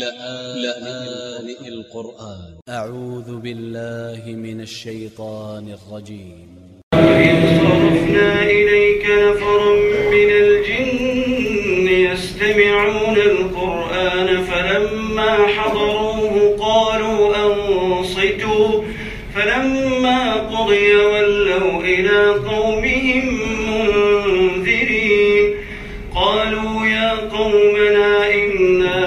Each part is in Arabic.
لآن القرآن. أ ع و ذ ب ا ل ل ه من ا ل ش ي ط ا ن ا ل ج ي م وإذ صرفنا إليك نفرا من الجن يستمعون القرآن فلما حضروه قالوا أنصتوا. فلما قضي ولوا إلى قومهم منذرين. قالوا يا قومنا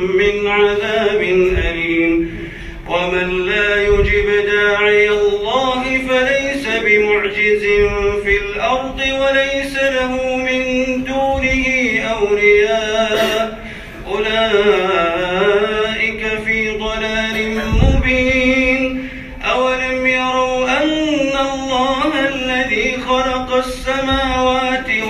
من عذاب أليم. ومن لا يجب داعي الله فليس بمعجز في الأرض وليس له من دونه أولياء. أولئك في ضلال مبين. أولم يروا أن الله الذي خلق السماوات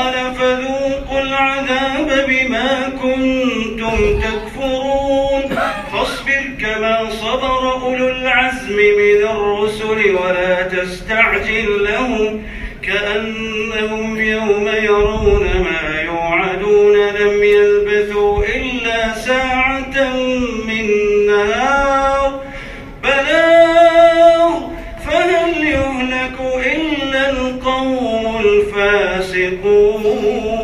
قال فذوقوا العذاب بما كنتم تكفرون. فاصبر كما صبر أولو العزم من الرسل ولا تستعجل لهم كأنهم يوم يرون ما فاسقون.